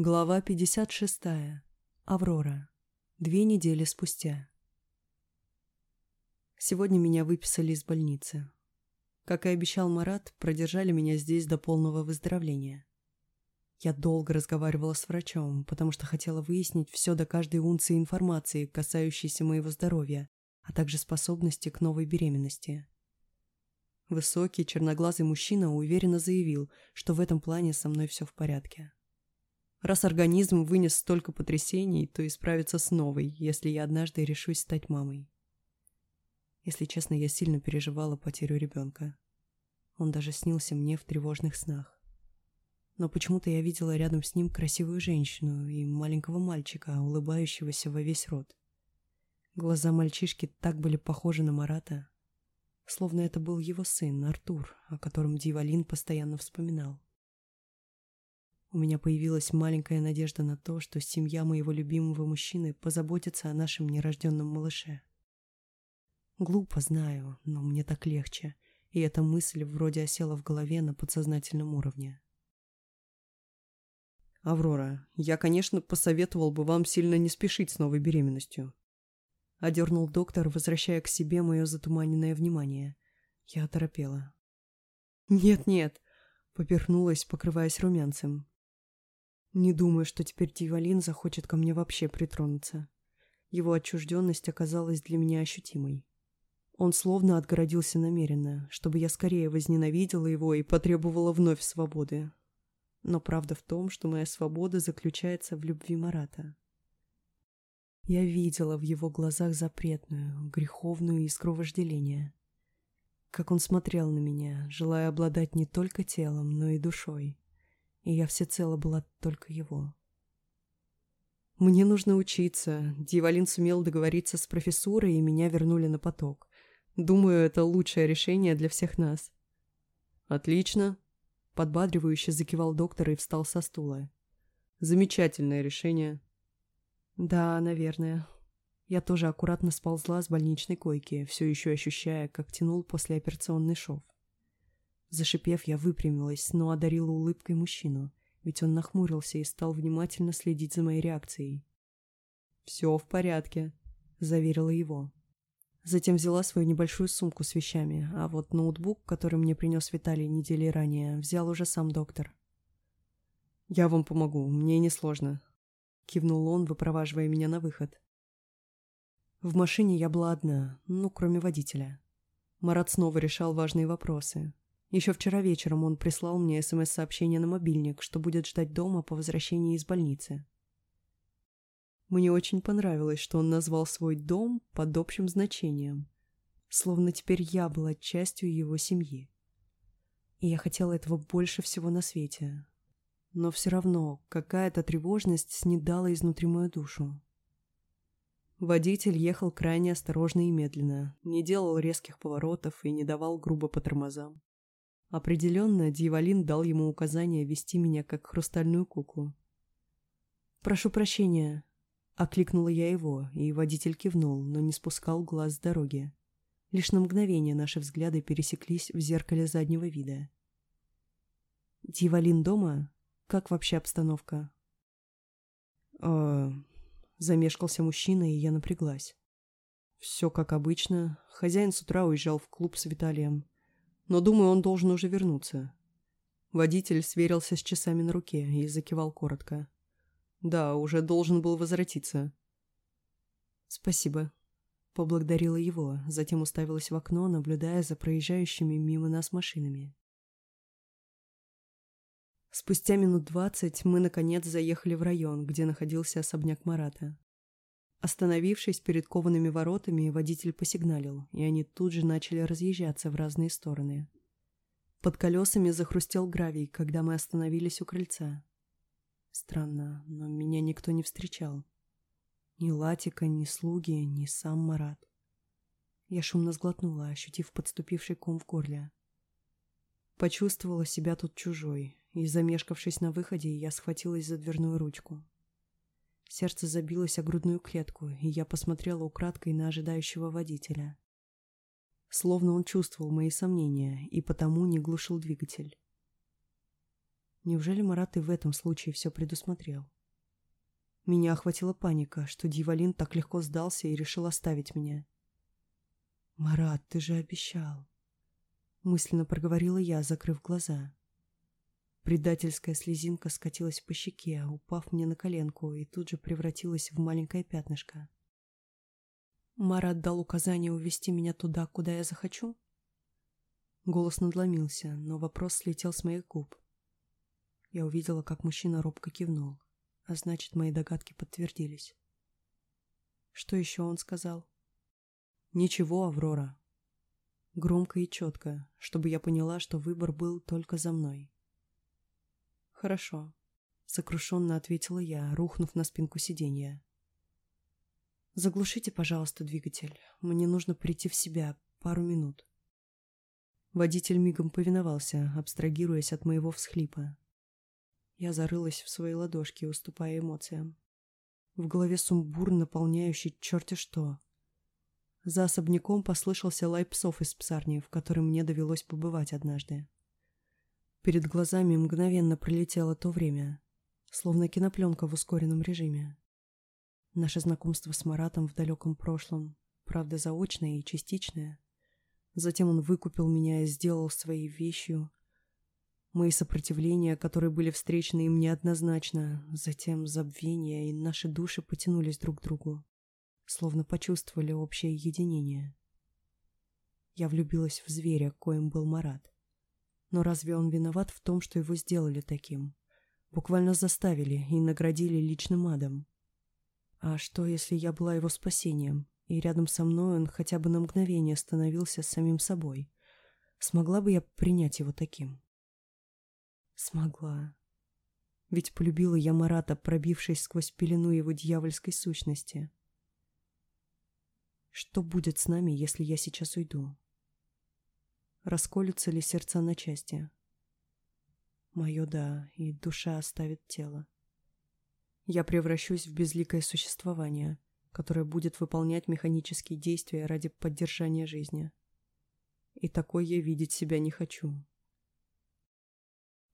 Глава 56. Аврора. Две недели спустя. Сегодня меня выписали из больницы. Как и обещал Марат, продержали меня здесь до полного выздоровления. Я долго разговаривала с врачом, потому что хотела выяснить все до каждой унции информации, касающейся моего здоровья, а также способности к новой беременности. Высокий, черноглазый мужчина уверенно заявил, что в этом плане со мной все в порядке. Раз организм вынес столько потрясений, то и справится с новой, если я однажды решусь стать мамой. Если честно, я сильно переживала потерю ребенка. Он даже снился мне в тревожных снах. Но почему-то я видела рядом с ним красивую женщину и маленького мальчика, улыбающегося во весь рот. Глаза мальчишки так были похожи на Марата, словно это был его сын, Артур, о котором Дивалин постоянно вспоминал. У меня появилась маленькая надежда на то, что семья моего любимого мужчины позаботится о нашем нерожденном малыше. Глупо, знаю, но мне так легче, и эта мысль вроде осела в голове на подсознательном уровне. «Аврора, я, конечно, посоветовал бы вам сильно не спешить с новой беременностью», — одернул доктор, возвращая к себе мое затуманенное внимание. Я оторопела. «Нет-нет», — поперхнулась, покрываясь румянцем. Не думаю, что теперь Дивалин захочет ко мне вообще притронуться. Его отчужденность оказалась для меня ощутимой. Он словно отгородился намеренно, чтобы я скорее возненавидела его и потребовала вновь свободы. Но правда в том, что моя свобода заключается в любви Марата. Я видела в его глазах запретную, греховную искру вожделения. Как он смотрел на меня, желая обладать не только телом, но и душой и я всецело была только его. Мне нужно учиться. Дьяволин сумел договориться с профессурой, и меня вернули на поток. Думаю, это лучшее решение для всех нас. Отлично. Подбадривающе закивал доктор и встал со стула. Замечательное решение. Да, наверное. Я тоже аккуратно сползла с больничной койки, все еще ощущая, как тянул послеоперационный шов. Зашипев, я выпрямилась, но одарила улыбкой мужчину, ведь он нахмурился и стал внимательно следить за моей реакцией. «Все в порядке», — заверила его. Затем взяла свою небольшую сумку с вещами, а вот ноутбук, который мне принес Виталий недели ранее, взял уже сам доктор. «Я вам помогу, мне несложно», — кивнул он, выпроваживая меня на выход. В машине я была одна, ну, кроме водителя. Марат снова решал важные вопросы, еще вчера вечером он прислал мне СМС-сообщение на мобильник, что будет ждать дома по возвращении из больницы. Мне очень понравилось, что он назвал свой дом под общим значением, словно теперь я была частью его семьи. И я хотела этого больше всего на свете. Но все равно какая-то тревожность снедала изнутри мою душу. Водитель ехал крайне осторожно и медленно, не делал резких поворотов и не давал грубо по тормозам. Определенно, Дьяволин дал ему указание вести меня как хрустальную куклу. «Прошу прощения», — окликнула я его, и водитель кивнул, но не спускал глаз с дороги. Лишь на мгновение наши взгляды пересеклись в зеркале заднего вида. «Дьяволин дома? Как вообще обстановка?» «Э...» — замешкался мужчина, и я напряглась. «Все как обычно. Хозяин с утра уезжал в клуб с Виталием но думаю, он должен уже вернуться. Водитель сверился с часами на руке и закивал коротко. Да, уже должен был возвратиться. Спасибо. Поблагодарила его, затем уставилась в окно, наблюдая за проезжающими мимо нас машинами. Спустя минут двадцать мы, наконец, заехали в район, где находился особняк Марата. Остановившись перед коваными воротами, водитель посигналил, и они тут же начали разъезжаться в разные стороны. Под колесами захрустел гравий, когда мы остановились у крыльца. Странно, но меня никто не встречал. Ни Латика, ни слуги, ни сам Марат. Я шумно сглотнула, ощутив подступивший ком в горле. Почувствовала себя тут чужой, и, замешкавшись на выходе, я схватилась за дверную ручку. Сердце забилось о грудную клетку, и я посмотрела украдкой на ожидающего водителя. Словно он чувствовал мои сомнения и потому не глушил двигатель. Неужели Марат и в этом случае все предусмотрел? Меня охватила паника, что Дьяволин так легко сдался и решил оставить меня. «Марат, ты же обещал!» Мысленно проговорила я, закрыв глаза. Предательская слезинка скатилась по щеке, упав мне на коленку, и тут же превратилась в маленькое пятнышко. Марат дал указание увести меня туда, куда я захочу? Голос надломился, но вопрос слетел с моих губ. Я увидела, как мужчина робко кивнул, а значит, мои догадки подтвердились. Что еще он сказал? Ничего, Аврора. Громко и четко, чтобы я поняла, что выбор был только за мной. Хорошо, сокрушенно ответила я, рухнув на спинку сиденья. Заглушите, пожалуйста, двигатель. Мне нужно прийти в себя пару минут. Водитель мигом повиновался, абстрагируясь от моего всхлипа. Я зарылась в свои ладошки, уступая эмоциям. В голове сумбур, наполняющий черти что. За особняком послышался лай псов из псарни, в которой мне довелось побывать однажды. Перед глазами мгновенно пролетело то время, словно кинопленка в ускоренном режиме. Наше знакомство с Маратом в далеком прошлом, правда заочное и частичное. Затем он выкупил меня и сделал своей вещью. Мои сопротивления, которые были встречены им неоднозначно, затем забвение, и наши души потянулись друг к другу, словно почувствовали общее единение. Я влюбилась в зверя, коим был Марат. Но разве он виноват в том, что его сделали таким? Буквально заставили и наградили личным адом. А что, если я была его спасением, и рядом со мной он хотя бы на мгновение становился самим собой? Смогла бы я принять его таким? Смогла. Ведь полюбила я Марата, пробившись сквозь пелену его дьявольской сущности. Что будет с нами, если я сейчас уйду? Расколются ли сердца на части? Мое да, и душа оставит тело я превращусь в безликое существование, которое будет выполнять механические действия ради поддержания жизни. И такой я видеть себя не хочу.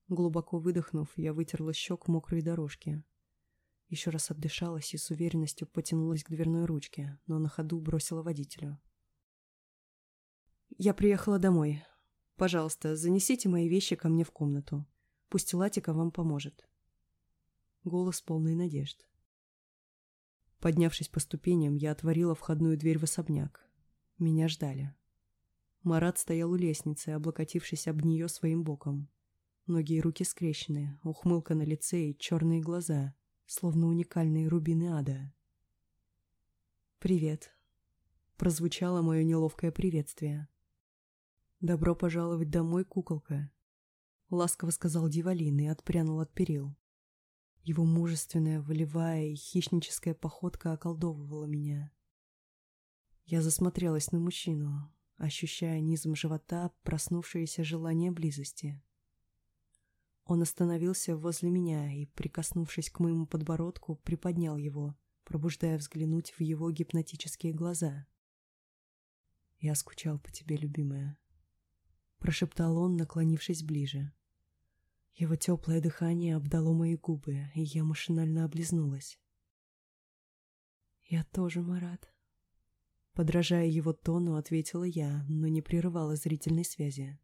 Глубоко выдохнув, я вытерла щек мокрой дорожки. Еще раз отдышалась и с уверенностью потянулась к дверной ручке, но на ходу бросила водителю. «Я приехала домой. Пожалуйста, занесите мои вещи ко мне в комнату. Пусть Латика вам поможет» голос полный надежд. Поднявшись по ступеням, я отворила входную дверь в особняк. Меня ждали. Марат стоял у лестницы, облокотившись об нее своим боком. Ноги и руки скрещены, ухмылка на лице и черные глаза, словно уникальные рубины ада. «Привет», — прозвучало мое неловкое приветствие. «Добро пожаловать домой, куколка», — ласково сказал Дивалин и отпрянул от перил. Его мужественная, волевая и хищническая походка околдовывала меня. Я засмотрелась на мужчину, ощущая низом живота проснувшееся желание близости. Он остановился возле меня и, прикоснувшись к моему подбородку, приподнял его, пробуждая взглянуть в его гипнотические глаза. «Я скучал по тебе, любимая», — прошептал он, наклонившись ближе. Его теплое дыхание обдало мои губы, и я машинально облизнулась. «Я тоже, Марат». Подражая его тону, ответила я, но не прерывала зрительной связи.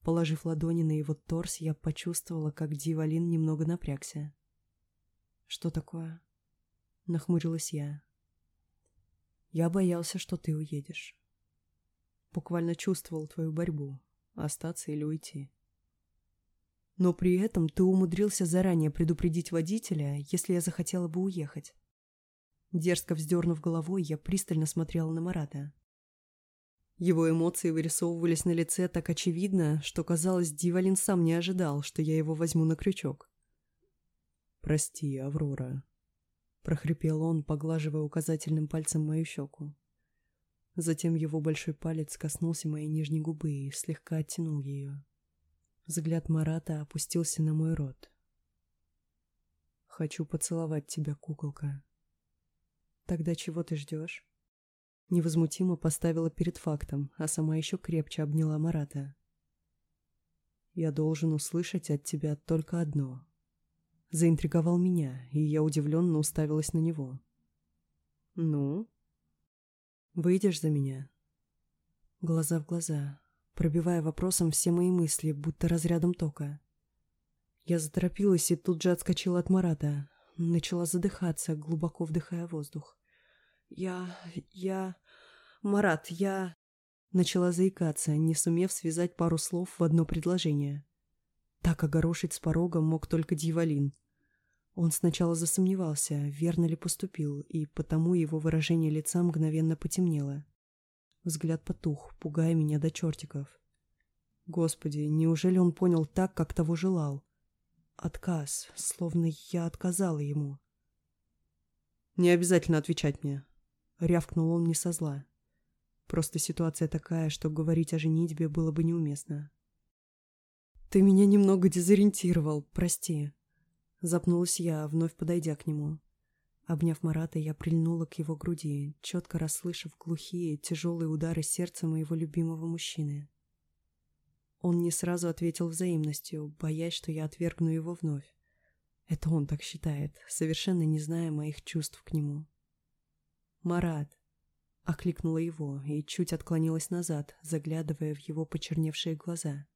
Положив ладони на его торс, я почувствовала, как Дивалин немного напрягся. «Что такое?» — нахмурилась я. «Я боялся, что ты уедешь. Буквально чувствовал твою борьбу, остаться или уйти. Но при этом ты умудрился заранее предупредить водителя, если я захотела бы уехать. Дерзко вздернув головой, я пристально смотрела на Марата. Его эмоции вырисовывались на лице так очевидно, что, казалось, Дивалин сам не ожидал, что я его возьму на крючок. «Прости, Аврора», — прохрипел он, поглаживая указательным пальцем мою щеку. Затем его большой палец коснулся моей нижней губы и слегка оттянул ее. Взгляд Марата опустился на мой рот. «Хочу поцеловать тебя, куколка». «Тогда чего ты ждешь?» Невозмутимо поставила перед фактом, а сама еще крепче обняла Марата. Я должен услышать от тебя только одно. Заинтриговал меня, и я удивленно уставилась на него. Ну? Выйдешь за меня? Глаза в глаза, пробивая вопросом все мои мысли, будто разрядом тока. Я заторопилась и тут же отскочила от Марата. Начала задыхаться, глубоко вдыхая воздух. «Я... я... Марат, я...» Начала заикаться, не сумев связать пару слов в одно предложение. Так огорошить с порога мог только Дьяволин. Он сначала засомневался, верно ли поступил, и потому его выражение лица мгновенно потемнело. Взгляд потух, пугая меня до чертиков. Господи, неужели он понял так, как того желал? Отказ, словно я отказала ему. «Не обязательно отвечать мне», — рявкнул он не со зла. Просто ситуация такая, что говорить о женитьбе было бы неуместно. «Ты меня немного дезориентировал, прости», — запнулась я, вновь подойдя к нему. Обняв Марата, я прильнула к его груди, четко расслышав глухие, тяжелые удары сердца моего любимого мужчины. Он не сразу ответил взаимностью, боясь, что я отвергну его вновь. Это он так считает, совершенно не зная моих чувств к нему. «Марат!» — окликнула его и чуть отклонилась назад, заглядывая в его почерневшие глаза.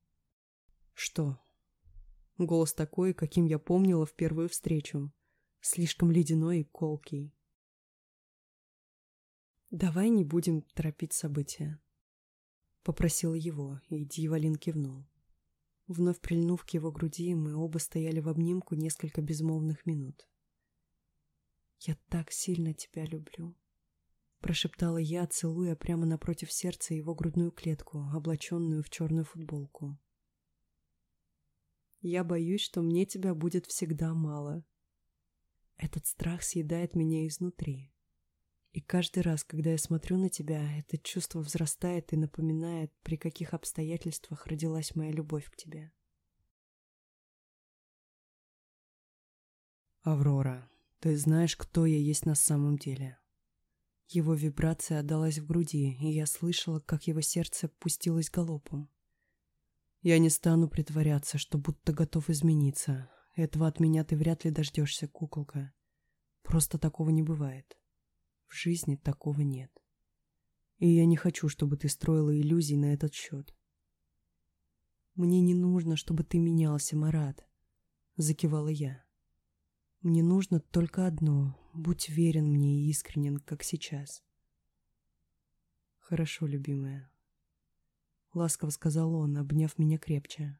«Что?» Голос такой, каким я помнила в первую встречу. Слишком ледяной и колкий. «Давай не будем торопить события», Попросила его, и Дьяволин кивнул. Вновь прильнув к его груди, мы оба стояли в обнимку несколько безмолвных минут. «Я так сильно тебя люблю», — прошептала я, целуя прямо напротив сердца его грудную клетку, облаченную в черную футболку. «Я боюсь, что мне тебя будет всегда мало. Этот страх съедает меня изнутри. И каждый раз, когда я смотрю на тебя, это чувство взрастает и напоминает, при каких обстоятельствах родилась моя любовь к тебе. Аврора, ты знаешь, кто я есть на самом деле. Его вибрация отдалась в груди, и я слышала, как его сердце пустилось галопом. Я не стану притворяться, что будто готов измениться. Этого от меня ты вряд ли дождешься, куколка. Просто такого не бывает. В жизни такого нет. И я не хочу, чтобы ты строила иллюзий на этот счет. «Мне не нужно, чтобы ты менялся, Марат», — закивала я. «Мне нужно только одно — будь верен мне и искренен, как сейчас». «Хорошо, любимая», — ласково сказал он, обняв меня крепче.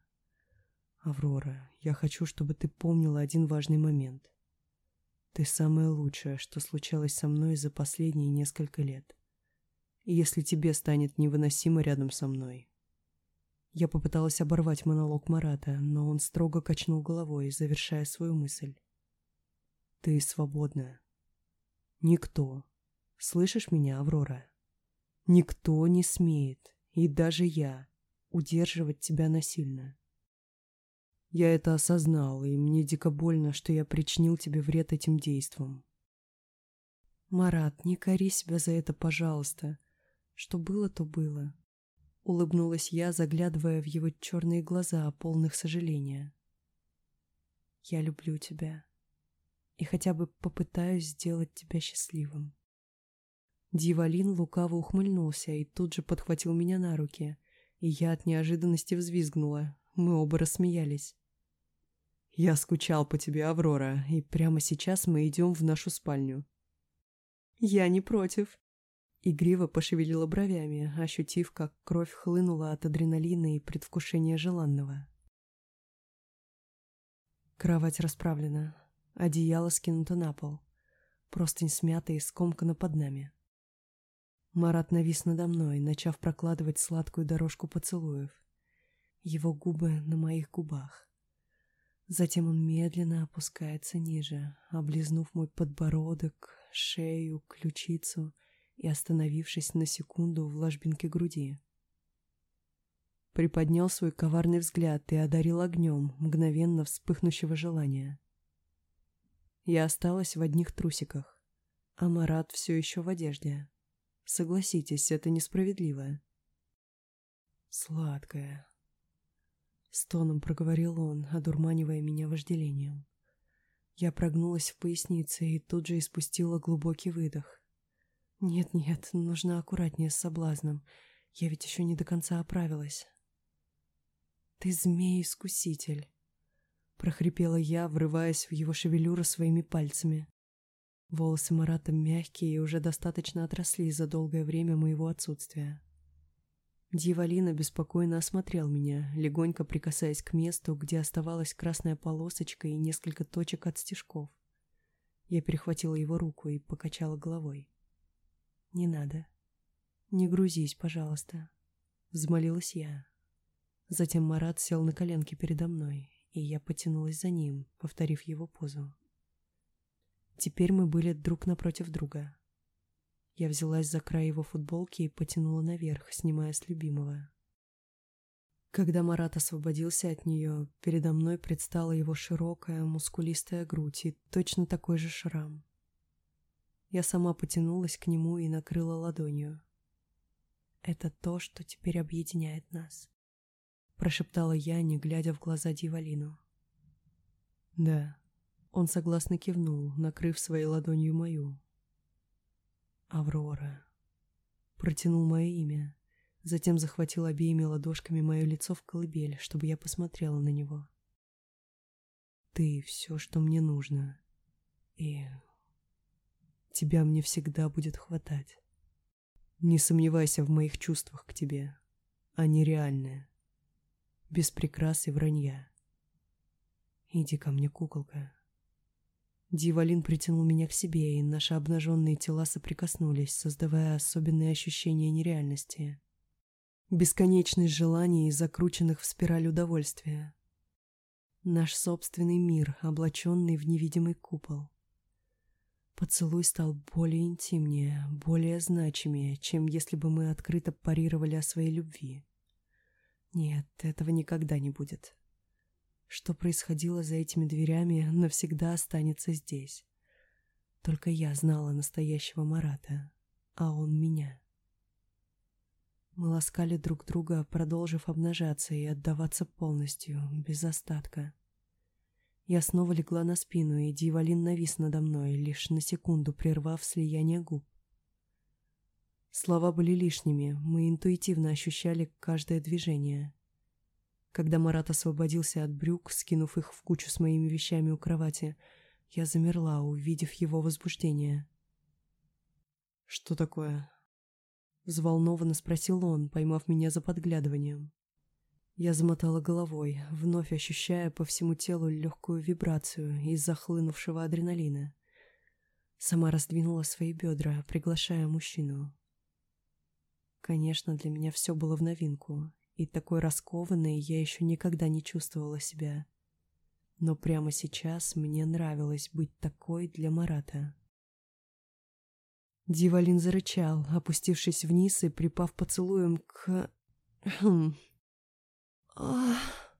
«Аврора, я хочу, чтобы ты помнила один важный момент. Ты самое лучшее, что случалось со мной за последние несколько лет. И если тебе станет невыносимо рядом со мной. Я попыталась оборвать монолог Марата, но он строго качнул головой, завершая свою мысль. Ты свободна. Никто. Слышишь меня, Аврора? Никто не смеет, и даже я, удерживать тебя насильно. Я это осознал, и мне дико больно, что я причинил тебе вред этим действом. Марат, не кори себя за это, пожалуйста. Что было, то было. Улыбнулась я, заглядывая в его черные глаза, полных сожаления. Я люблю тебя. И хотя бы попытаюсь сделать тебя счастливым. Дьяволин лукаво ухмыльнулся и тут же подхватил меня на руки, и я от неожиданности взвизгнула. Мы оба рассмеялись. «Я скучал по тебе, Аврора, и прямо сейчас мы идем в нашу спальню». «Я не против». Игриво пошевелила бровями, ощутив, как кровь хлынула от адреналина и предвкушения желанного. Кровать расправлена, одеяло скинуто на пол, простынь смята и скомкана под нами. Марат навис надо мной, начав прокладывать сладкую дорожку поцелуев. Его губы на моих губах. Затем он медленно опускается ниже, облизнув мой подбородок, шею, ключицу и остановившись на секунду в ложбинке груди. Приподнял свой коварный взгляд и одарил огнем мгновенно вспыхнущего желания. Я осталась в одних трусиках, а Марат все еще в одежде. Согласитесь, это несправедливо. Сладкая, Стоном проговорил он, одурманивая меня вожделением. Я прогнулась в пояснице и тут же испустила глубокий выдох. Нет-нет, нужно аккуратнее с соблазном. Я ведь еще не до конца оправилась. «Ты змей-искуситель», — прохрипела я, врываясь в его шевелюру своими пальцами. Волосы Марата мягкие и уже достаточно отросли за долгое время моего отсутствия. Дьяволина беспокойно осмотрел меня, легонько прикасаясь к месту, где оставалась красная полосочка и несколько точек от стежков. Я перехватила его руку и покачала головой. «Не надо. Не грузись, пожалуйста», — взмолилась я. Затем Марат сел на коленки передо мной, и я потянулась за ним, повторив его позу. Теперь мы были друг напротив друга. Я взялась за край его футболки и потянула наверх, снимая с любимого. Когда Марат освободился от нее, передо мной предстала его широкая, мускулистая грудь и точно такой же шрам. Я сама потянулась к нему и накрыла ладонью. «Это то, что теперь объединяет нас», — прошептала я, не глядя в глаза Дивалину. «Да», — он согласно кивнул, накрыв своей ладонью мою. Аврора. Протянул мое имя, затем захватил обеими ладошками мое лицо в колыбель, чтобы я посмотрела на него. Ты все, что мне нужно, и тебя мне всегда будет хватать. Не сомневайся в моих чувствах к тебе. Они реальные. Без прикрас и вранья. Иди ко мне, куколка. Дьяволин притянул меня к себе, и наши обнаженные тела соприкоснулись, создавая особенные ощущения нереальности. Бесконечность желаний, закрученных в спираль удовольствия. Наш собственный мир, облаченный в невидимый купол. Поцелуй стал более интимнее, более значимее, чем если бы мы открыто парировали о своей любви. Нет, этого никогда не будет. Что происходило за этими дверями, навсегда останется здесь. Только я знала настоящего Марата, а он меня. Мы ласкали друг друга, продолжив обнажаться и отдаваться полностью, без остатка. Я снова легла на спину, и Дьяволин навис надо мной, лишь на секунду прервав слияние губ. Слова были лишними, мы интуитивно ощущали каждое движение. Когда Марат освободился от брюк, скинув их в кучу с моими вещами у кровати, я замерла, увидев его возбуждение. «Что такое?» Взволнованно спросил он, поймав меня за подглядыванием. Я замотала головой, вновь ощущая по всему телу легкую вибрацию из захлынувшего адреналина. Сама раздвинула свои бедра, приглашая мужчину. Конечно, для меня все было в новинку, и такой раскованной я еще никогда не чувствовала себя. Но прямо сейчас мне нравилось быть такой для Марата. Дивалин зарычал, опустившись вниз и припав поцелуем к... Хм. Ах.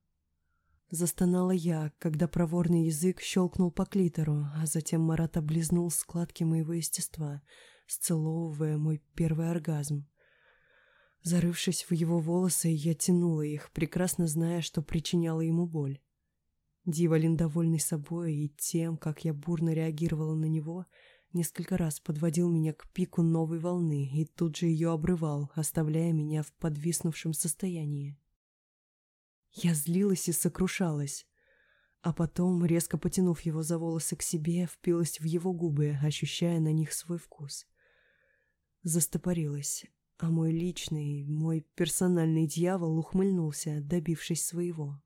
Застонала я, когда проворный язык щелкнул по клитору, а затем Марат облизнул складки моего естества, сцеловывая мой первый оргазм. Зарывшись в его волосы, я тянула их, прекрасно зная, что причиняла ему боль. Дивалин, довольный собой и тем, как я бурно реагировала на него, несколько раз подводил меня к пику новой волны и тут же ее обрывал, оставляя меня в подвиснувшем состоянии. Я злилась и сокрушалась, а потом, резко потянув его за волосы к себе, впилась в его губы, ощущая на них свой вкус. Застопорилась, а мой личный, мой персональный дьявол ухмыльнулся, добившись своего.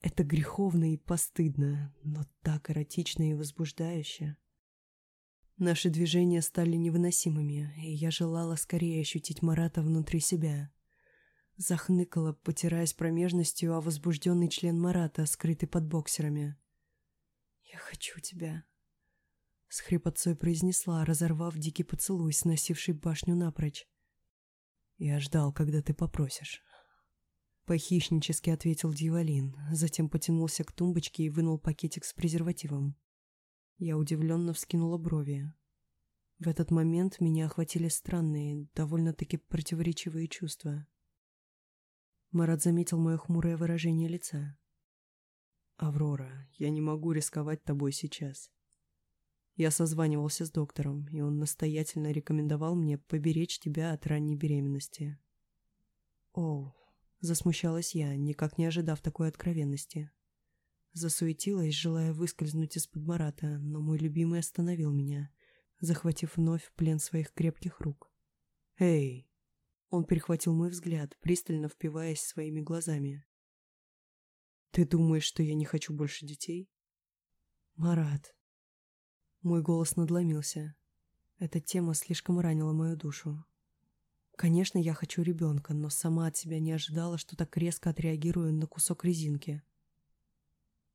Это греховно и постыдно, но так эротично и возбуждающе. Наши движения стали невыносимыми, и я желала скорее ощутить Марата внутри себя. Захныкала, потираясь промежностью о возбужденный член Марата, скрытый под боксерами. «Я хочу тебя», с хрипотцой произнесла, разорвав дикий поцелуй, сносивший башню напрочь. «Я ждал, когда ты попросишь». Похищнически ответил Дьяволин, затем потянулся к тумбочке и вынул пакетик с презервативом. Я удивленно вскинула брови. В этот момент меня охватили странные, довольно-таки противоречивые чувства. Марат заметил мое хмурое выражение лица. «Аврора, я не могу рисковать тобой сейчас. Я созванивался с доктором, и он настоятельно рекомендовал мне поберечь тебя от ранней беременности». «Оу», — засмущалась я, никак не ожидав такой откровенности. Засуетилась, желая выскользнуть из-под Марата, но мой любимый остановил меня, захватив вновь в плен своих крепких рук. «Эй!» Он перехватил мой взгляд, пристально впиваясь своими глазами. «Ты думаешь, что я не хочу больше детей?» «Марат». Мой голос надломился. Эта тема слишком ранила мою душу. Конечно, я хочу ребенка, но сама от себя не ожидала, что так резко отреагирую на кусок резинки.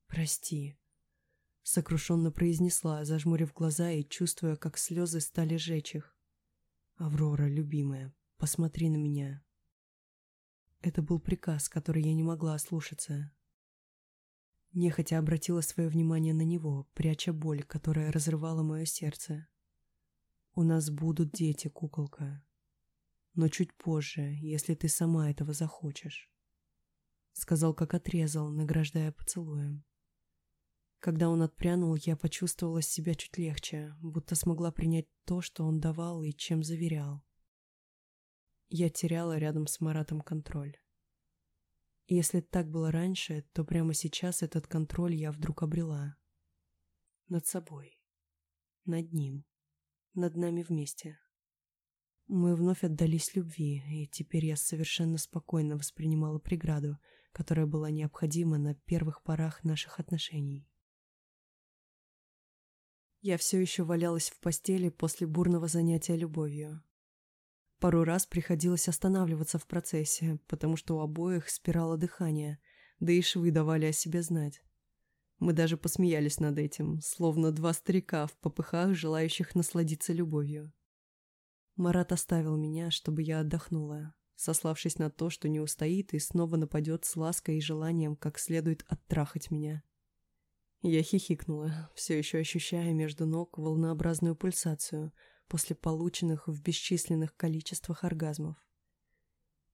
«Прости», — сокрушенно произнесла, зажмурив глаза и чувствуя, как слезы стали жечь их. «Аврора, любимая, посмотри на меня». Это был приказ, который я не могла ослушаться. Нехотя обратила свое внимание на него, пряча боль, которая разрывала мое сердце. «У нас будут дети, куколка. Но чуть позже, если ты сама этого захочешь», — сказал, как отрезал, награждая поцелуем. Когда он отпрянул, я почувствовала себя чуть легче, будто смогла принять то, что он давал и чем заверял. Я теряла рядом с Маратом контроль. Если так было раньше, то прямо сейчас этот контроль я вдруг обрела. Над собой. Над ним. Над нами вместе. Мы вновь отдались любви, и теперь я совершенно спокойно воспринимала преграду, которая была необходима на первых порах наших отношений. Я все еще валялась в постели после бурного занятия любовью. Пару раз приходилось останавливаться в процессе, потому что у обоих спирало дыхание, да и швы давали о себе знать. Мы даже посмеялись над этим, словно два старика в попыхах, желающих насладиться любовью. Марат оставил меня, чтобы я отдохнула, сославшись на то, что не устоит и снова нападет с лаской и желанием как следует оттрахать меня. Я хихикнула, все еще ощущая между ног волнообразную пульсацию после полученных в бесчисленных количествах оргазмов.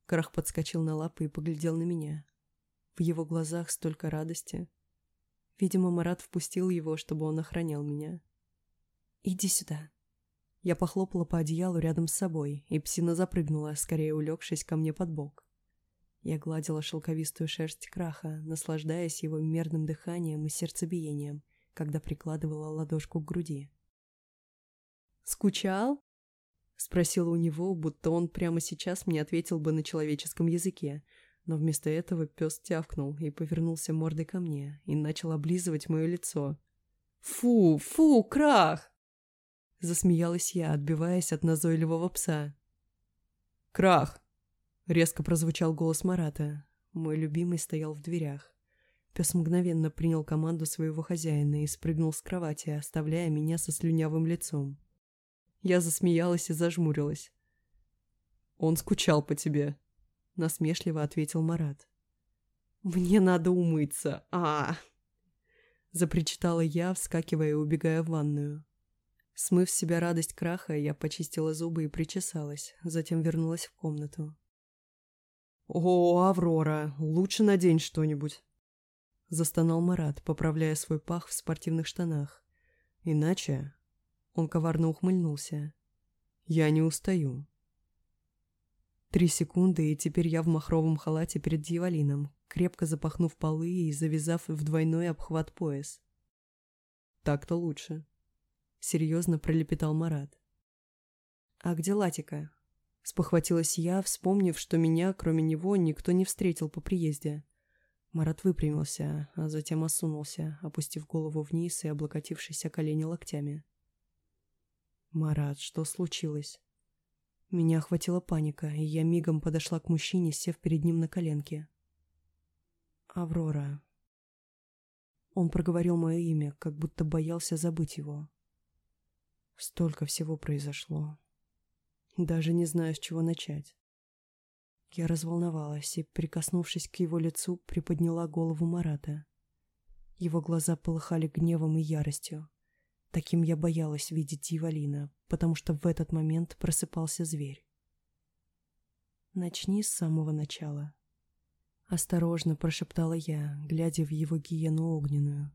Крах подскочил на лапы и поглядел на меня. В его глазах столько радости. Видимо, Марат впустил его, чтобы он охранял меня. «Иди сюда». Я похлопала по одеялу рядом с собой, и псина запрыгнула, скорее улегшись ко мне под бок. Я гладила шелковистую шерсть краха, наслаждаясь его мерным дыханием и сердцебиением, когда прикладывала ладошку к груди. «Скучал?» — спросила у него, будто он прямо сейчас мне ответил бы на человеческом языке, но вместо этого пес тявкнул и повернулся мордой ко мне и начал облизывать мое лицо. «Фу, фу, крах!» Засмеялась я, отбиваясь от назойливого пса. «Крах!» Резко прозвучал голос Марата. Мой любимый стоял в дверях. Пес мгновенно принял команду своего хозяина и спрыгнул с кровати, оставляя меня со слюнявым лицом. Я засмеялась и зажмурилась. «Он скучал по тебе», — насмешливо ответил Марат. «Мне надо умыться, а, Запричитала я, вскакивая и убегая в ванную. Смыв с себя радость краха, я почистила зубы и причесалась, затем вернулась в комнату. «О, Аврора, лучше надень что-нибудь!» Застонал Марат, поправляя свой пах в спортивных штанах. «Иначе...» Он коварно ухмыльнулся. «Я не устаю». Три секунды, и теперь я в махровом халате перед дьяволином, крепко запахнув полы и завязав в двойной обхват пояс. «Так-то лучше», — серьезно пролепетал Марат. «А где Латика?» Спохватилась я, вспомнив, что меня, кроме него, никто не встретил по приезде. Марат выпрямился, а затем осунулся, опустив голову вниз и облокотившись о колени локтями. «Марат, что случилось?» Меня охватила паника, и я мигом подошла к мужчине, сев перед ним на коленке. «Аврора». Он проговорил мое имя, как будто боялся забыть его. Столько всего произошло. Даже не знаю, с чего начать. Я разволновалась и, прикоснувшись к его лицу, приподняла голову Марата. Его глаза полыхали гневом и яростью. Таким я боялась видеть Дьяволина, потому что в этот момент просыпался зверь. Начни с самого начала. Осторожно прошептала я, глядя в его гиену огненную.